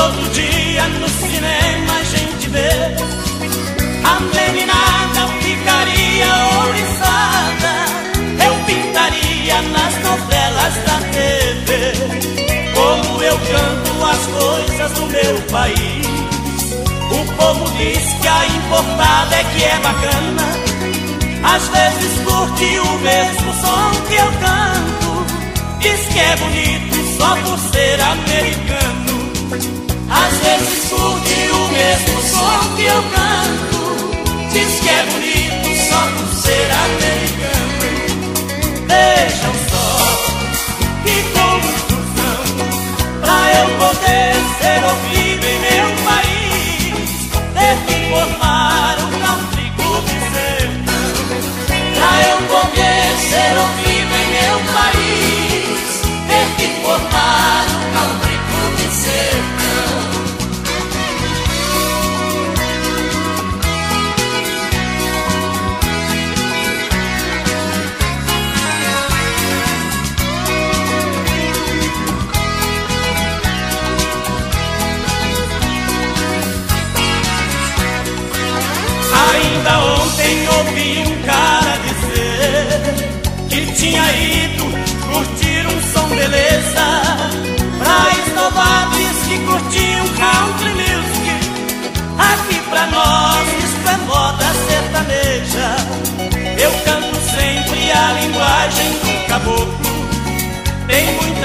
Todo dia no cinema a gente vê. A meninada ficaria oriçada. Eu pintaria nas novelas da TV Como eu canto as coisas do meu país. O povo diz que a importada é que é bacana. Às vezes curte o mesmo som que eu canto. Diz que é bonito só por ser americano curte o mesmo som que eu canto. Diz que é bonito só por ser americano Vejam só que confusão Pra eu poder ser ouvido em meu país. Ter que formar um country club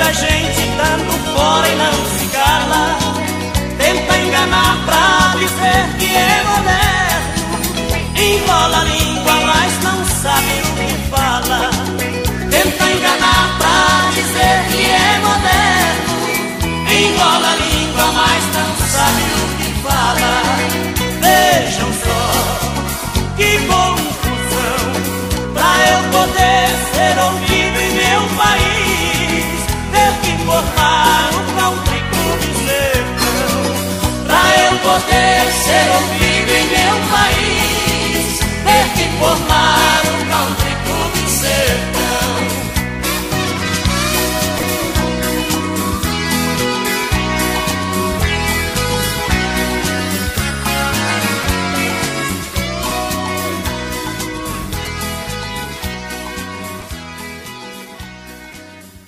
muita gente dando fora e não se cala. Tenta enganar pra dizer que é moderno. Enrola a poder ser ouvido em meu país ter que formar